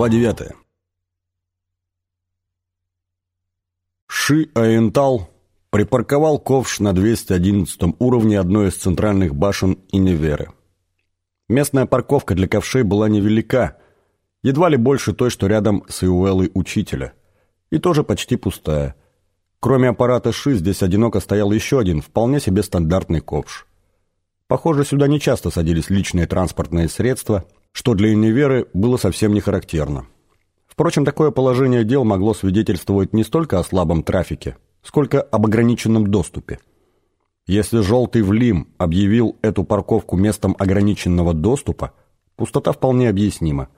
Глава 9. Ши Аентал припарковал ковш на 211 уровне одной из центральных башен Иневеры. Местная парковка для ковшей была невелика, едва ли больше той, что рядом с Иуэлой Учителя, и тоже почти пустая. Кроме аппарата Ши здесь одиноко стоял еще один, вполне себе стандартный ковш. Похоже, сюда нечасто садились личные транспортные средства, что для Иневеры было совсем не характерно. Впрочем, такое положение дел могло свидетельствовать не столько о слабом трафике, сколько об ограниченном доступе. Если «желтый Влим» объявил эту парковку местом ограниченного доступа, пустота вполне объяснима.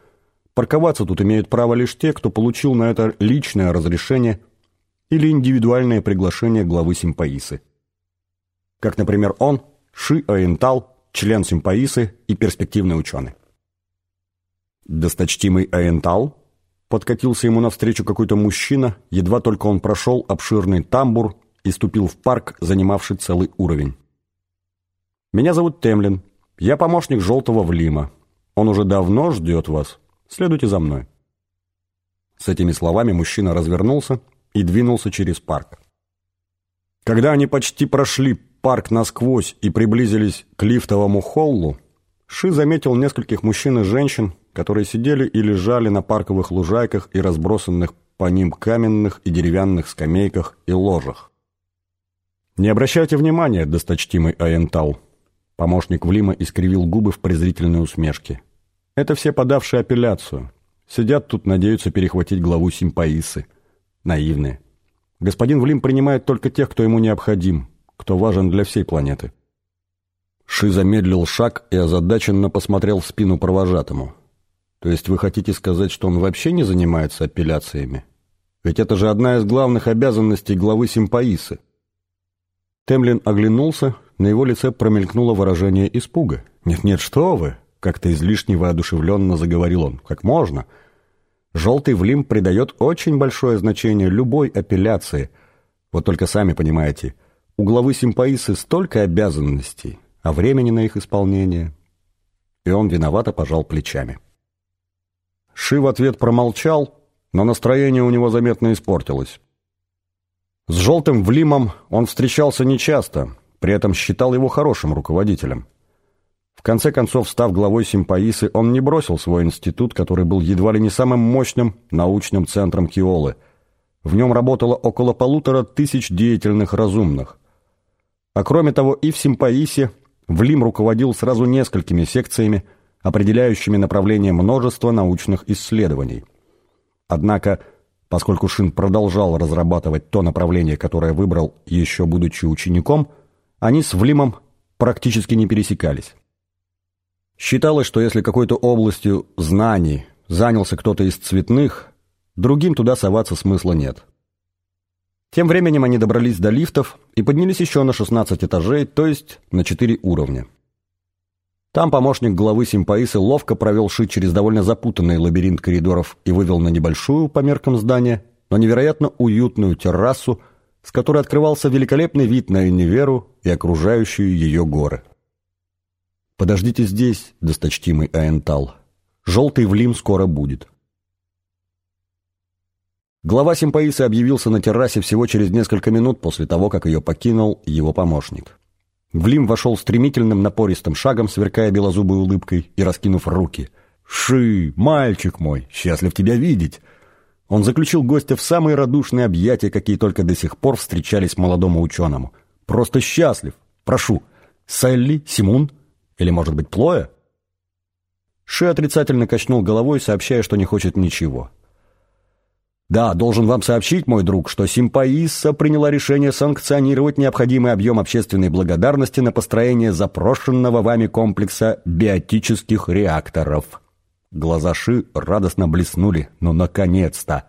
Парковаться тут имеют право лишь те, кто получил на это личное разрешение или индивидуальное приглашение главы Симпаисы. Как, например, он, Ши Аентал, член Симпаисы и перспективный ученый. Досточтимый Аентал Подкатился ему навстречу какой-то мужчина, едва только он прошел обширный тамбур и ступил в парк, занимавший целый уровень. «Меня зовут Темлин. Я помощник Желтого Влима. Он уже давно ждет вас. Следуйте за мной». С этими словами мужчина развернулся и двинулся через парк. Когда они почти прошли парк насквозь и приблизились к лифтовому холлу, Ши заметил нескольких мужчин и женщин, которые сидели и лежали на парковых лужайках и разбросанных по ним каменных и деревянных скамейках и ложах. «Не обращайте внимания, досточтимый Аентал», — помощник Влима искривил губы в презрительной усмешке. «Это все подавшие апелляцию. Сидят тут, надеются перехватить главу Симпаисы. Наивные. Господин Влим принимает только тех, кто ему необходим, кто важен для всей планеты». Ши замедлил шаг и озадаченно посмотрел в спину провожатому. «То есть вы хотите сказать, что он вообще не занимается апелляциями? Ведь это же одна из главных обязанностей главы Симпаисы». Темлин оглянулся, на его лице промелькнуло выражение испуга. «Нет-нет, что вы!» — как-то излишне воодушевленно заговорил он. «Как можно?» «Желтый Влим придает очень большое значение любой апелляции. Вот только сами понимаете, у главы Симпаисы столько обязанностей, а времени на их исполнение. И он виновато пожал плечами. Ши в ответ промолчал, но настроение у него заметно испортилось. С желтым Влимом он встречался нечасто, при этом считал его хорошим руководителем. В конце концов, став главой Симпаисы, он не бросил свой институт, который был едва ли не самым мощным научным центром Киолы. В нем работало около полутора тысяч деятельных разумных. А кроме того, и в Симпаисе Влим руководил сразу несколькими секциями, определяющими направление множества научных исследований. Однако, поскольку Шин продолжал разрабатывать то направление, которое выбрал еще будучи учеником, они с Влимом практически не пересекались. Считалось, что если какой-то областью знаний занялся кто-то из цветных, другим туда соваться смысла нет. Тем временем они добрались до лифтов и поднялись еще на 16 этажей, то есть на 4 уровня. Там помощник главы Симпаисы ловко провел Ши через довольно запутанный лабиринт коридоров и вывел на небольшую, по меркам здания, но невероятно уютную террасу, с которой открывался великолепный вид на Инниверу и окружающие ее горы. «Подождите здесь, досточтимый Аентал. Желтый Влим скоро будет». Глава Симпаиса объявился на террасе всего через несколько минут после того, как ее покинул его помощник. Влим вошел стремительным напористым шагом, сверкая белозубой улыбкой и раскинув руки. «Ши, мальчик мой, счастлив тебя видеть!» Он заключил гостя в самые радушные объятия, какие только до сих пор встречались молодому ученому. «Просто счастлив! Прошу! Селли, Симун? Или, может быть, Плоя?» Ши отрицательно качнул головой, сообщая, что не хочет ничего. Да, должен вам сообщить, мой друг, что Симпаиса приняла решение санкционировать необходимый объем общественной благодарности на построение запрошенного вами комплекса биотических реакторов. Глаза Ши радостно блеснули. Ну, наконец-то!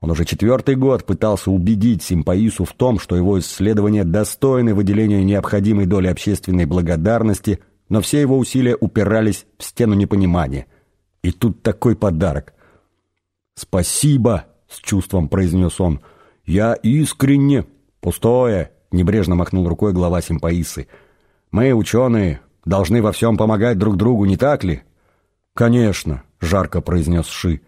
Он уже четвертый год пытался убедить Симпаису в том, что его исследования достойны выделения необходимой доли общественной благодарности, но все его усилия упирались в стену непонимания. И тут такой подарок. «Спасибо!» С чувством произнес он. «Я искренне...» «Пустое!» — небрежно махнул рукой глава симпаисы. «Мы, ученые, должны во всем помогать друг другу, не так ли?» «Конечно!» — жарко произнес Ши.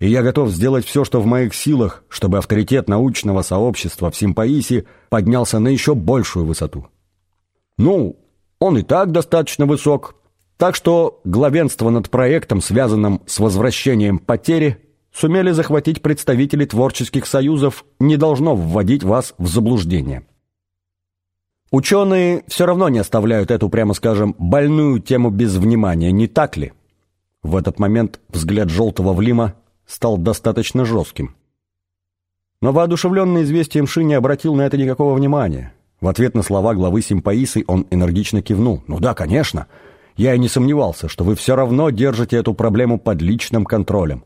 и я готов сделать все, что в моих силах, чтобы авторитет научного сообщества в Симпаисе поднялся на еще большую высоту. Ну, он и так достаточно высок, так что главенство над проектом, связанным с возвращением потери, сумели захватить представители творческих союзов, не должно вводить вас в заблуждение. Ученые все равно не оставляют эту, прямо скажем, больную тему без внимания, не так ли? В этот момент взгляд желтого Влима стал достаточно жестким. Но воодушевленный известием Ши не обратил на это никакого внимания. В ответ на слова главы симпаисы он энергично кивнул. «Ну да, конечно. Я и не сомневался, что вы все равно держите эту проблему под личным контролем».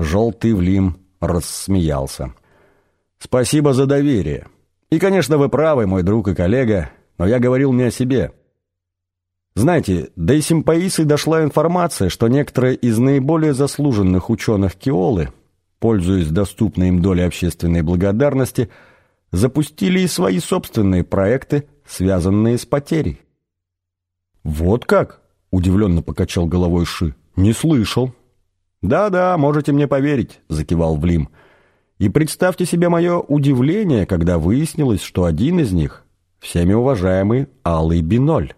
Желтый Влим рассмеялся. «Спасибо за доверие. И, конечно, вы правы, мой друг и коллега, но я говорил не о себе. Знаете, до Исимпаисы дошла информация, что некоторые из наиболее заслуженных ученых Киолы, пользуясь доступной им долей общественной благодарности, запустили и свои собственные проекты, связанные с потерей. «Вот как?» — удивленно покачал головой Ши. «Не слышал». «Да-да, можете мне поверить», — закивал Влим. «И представьте себе мое удивление, когда выяснилось, что один из них — всеми уважаемый Алый Биноль».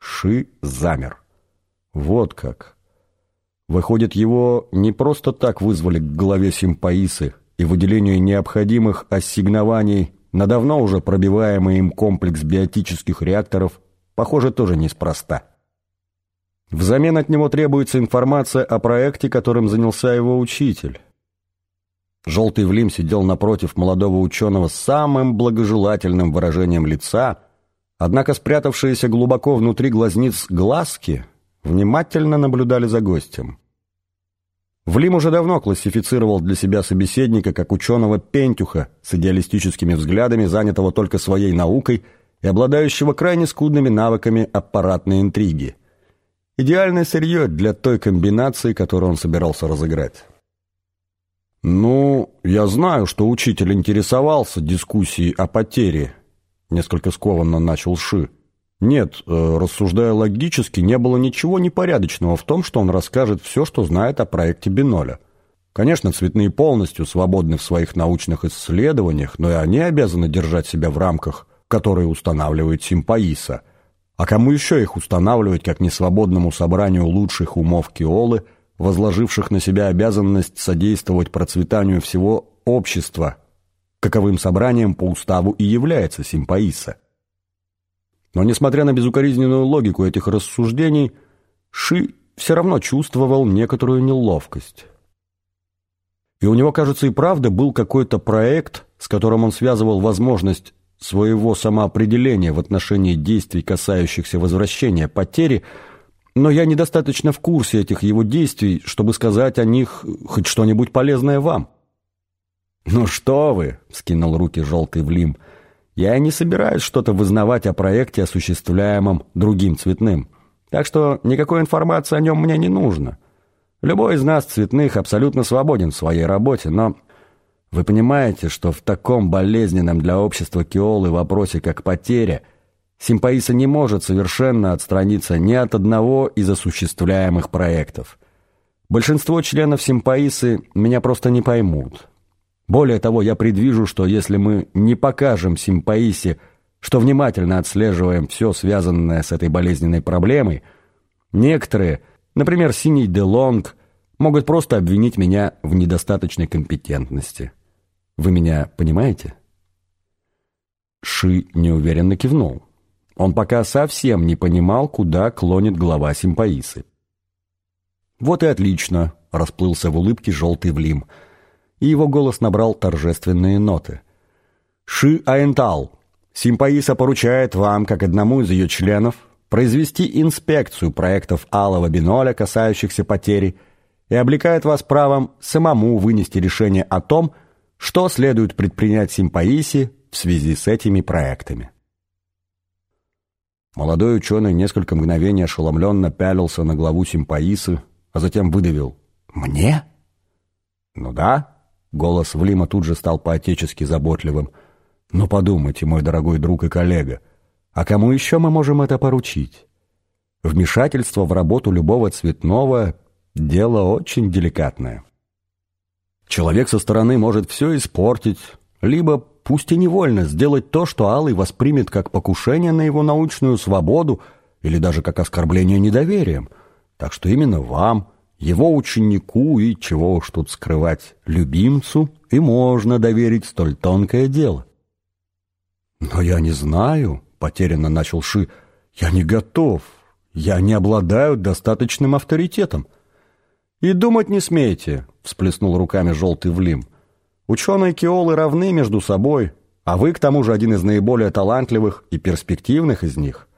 Ши замер. Вот как. Выходит, его не просто так вызвали к главе симпаисы и выделению необходимых ассигнований на давно уже пробиваемый им комплекс биотических реакторов, похоже, тоже неспроста. Взамен от него требуется информация о проекте, которым занялся его учитель. Желтый Влим сидел напротив молодого ученого с самым благожелательным выражением лица – Однако спрятавшиеся глубоко внутри глазниц глазки внимательно наблюдали за гостем. Влим уже давно классифицировал для себя собеседника как ученого пентюха с идеалистическими взглядами, занятого только своей наукой и обладающего крайне скудными навыками аппаратной интриги. Идеальное сырье для той комбинации, которую он собирался разыграть. «Ну, я знаю, что учитель интересовался дискуссией о потере», несколько скованно начал Ши. Нет, э, рассуждая логически, не было ничего непорядочного в том, что он расскажет все, что знает о проекте Биноля. Конечно, цветные полностью свободны в своих научных исследованиях, но и они обязаны держать себя в рамках, которые устанавливает Симпаиса. А кому еще их устанавливать, как несвободному собранию лучших умов Киолы, возложивших на себя обязанность содействовать процветанию всего общества, каковым собранием по уставу и является симпаиса. Но несмотря на безукоризненную логику этих рассуждений, Ши все равно чувствовал некоторую неловкость. И у него, кажется, и правда был какой-то проект, с которым он связывал возможность своего самоопределения в отношении действий, касающихся возвращения потери, но я недостаточно в курсе этих его действий, чтобы сказать о них хоть что-нибудь полезное вам. «Ну что вы!» — скинул руки желтый Влим. «Я не собираюсь что-то вызнавать о проекте, осуществляемом другим цветным. Так что никакой информации о нем мне не нужно. Любой из нас, цветных, абсолютно свободен в своей работе, но вы понимаете, что в таком болезненном для общества Киолы вопросе, как потеря, Симпаиса не может совершенно отстраниться ни от одного из осуществляемых проектов. Большинство членов Симпаисы меня просто не поймут». Более того, я предвижу, что если мы не покажем Симпаисе, что внимательно отслеживаем все связанное с этой болезненной проблемой, некоторые, например, Синий де Лонг, могут просто обвинить меня в недостаточной компетентности. Вы меня понимаете? Ши неуверенно кивнул. Он пока совсем не понимал, куда клонит глава Симпаисы. «Вот и отлично», — расплылся в улыбке желтый Влим — и его голос набрал торжественные ноты. «Ши Аентал, Симпаиса поручает вам, как одному из ее членов, произвести инспекцию проектов алого биноля, касающихся потери, и облекает вас правом самому вынести решение о том, что следует предпринять Симпаисе в связи с этими проектами. Молодой ученый несколько мгновений ошеломленно пялился на главу Симпаисы, а затем выдавил «Мне?» «Ну да», Голос Влима тут же стал по-отечески заботливым. «Ну подумайте, мой дорогой друг и коллега, а кому еще мы можем это поручить? Вмешательство в работу любого цветного – дело очень деликатное». Человек со стороны может все испортить, либо, пусть и невольно, сделать то, что Алый воспримет как покушение на его научную свободу или даже как оскорбление недоверием. Так что именно вам, его ученику и, чего уж тут скрывать, любимцу, и можно доверить столь тонкое дело. «Но я не знаю», — потерянно начал Ши, — «я не готов, я не обладаю достаточным авторитетом». «И думать не смейте», — всплеснул руками желтый Влим. «Ученые Киолы равны между собой, а вы, к тому же, один из наиболее талантливых и перспективных из них.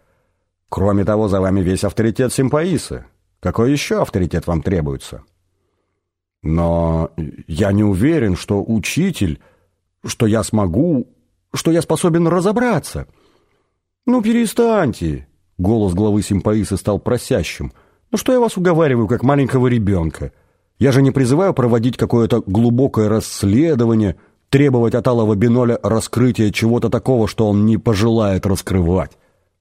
Кроме того, за вами весь авторитет Симпаисы. Какой еще авторитет вам требуется?» «Но я не уверен, что учитель, что я смогу, что я способен разобраться». «Ну, перестаньте!» — голос главы Симпаисы стал просящим — ну что я вас уговариваю, как маленького ребенка? Я же не призываю проводить какое-то глубокое расследование, требовать от Алого Биноля раскрытия чего-то такого, что он не пожелает раскрывать.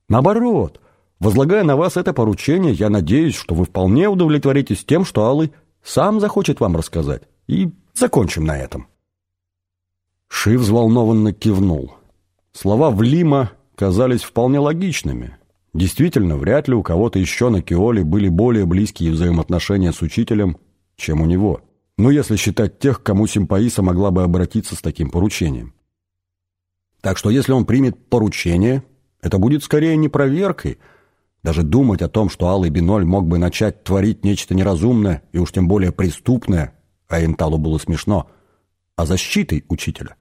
Наоборот, возлагая на вас это поручение, я надеюсь, что вы вполне удовлетворитесь тем, что Алый сам захочет вам рассказать. И закончим на этом. Ши взволнованно кивнул. Слова Влима казались вполне логичными. Действительно, вряд ли у кого-то еще на Киоле были более близкие взаимоотношения с учителем, чем у него. Ну, если считать тех, кому Симпаиса могла бы обратиться с таким поручением. Так что если он примет поручение, это будет скорее не проверкой. Даже думать о том, что Алый Биноль мог бы начать творить нечто неразумное и уж тем более преступное, а Инталу было смешно, а защитой учителя.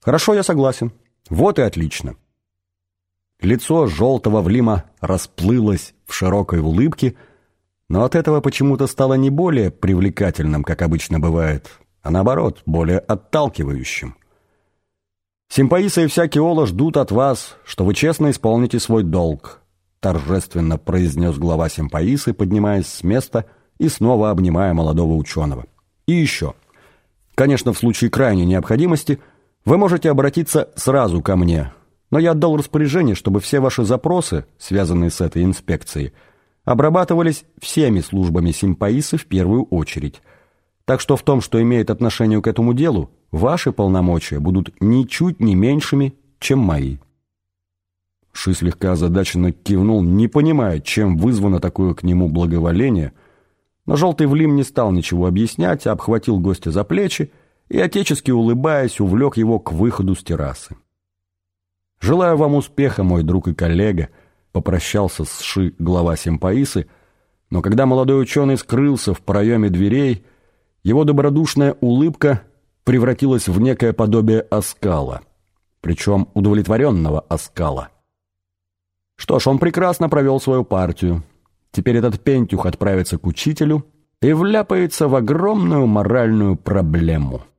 Хорошо, я согласен. Вот и отлично. Лицо желтого Влима расплылось в широкой улыбке, но от этого почему-то стало не более привлекательным, как обычно бывает, а наоборот, более отталкивающим. Симпаиса и всякий Ола ждут от вас, что вы честно исполните свой долг, торжественно произнес глава Симпаисы, поднимаясь с места и снова обнимая молодого ученого. И еще. Конечно, в случае крайней необходимости вы можете обратиться сразу ко мне – но я отдал распоряжение, чтобы все ваши запросы, связанные с этой инспекцией, обрабатывались всеми службами Симпаисы в первую очередь. Так что в том, что имеет отношение к этому делу, ваши полномочия будут ничуть не меньшими, чем мои. Ши слегка озадаченно кивнул, не понимая, чем вызвано такое к нему благоволение, но желтый Влим не стал ничего объяснять, а обхватил гостя за плечи и, отечески улыбаясь, увлек его к выходу с террасы. Желаю вам успеха, мой друг и коллега, попрощался с Ши глава Симпаисы, но когда молодой ученый скрылся в проеме дверей, его добродушная улыбка превратилась в некое подобие оскала, причем удовлетворенного оскала. Что ж, он прекрасно провел свою партию. Теперь этот пентюх отправится к учителю и вляпается в огромную моральную проблему –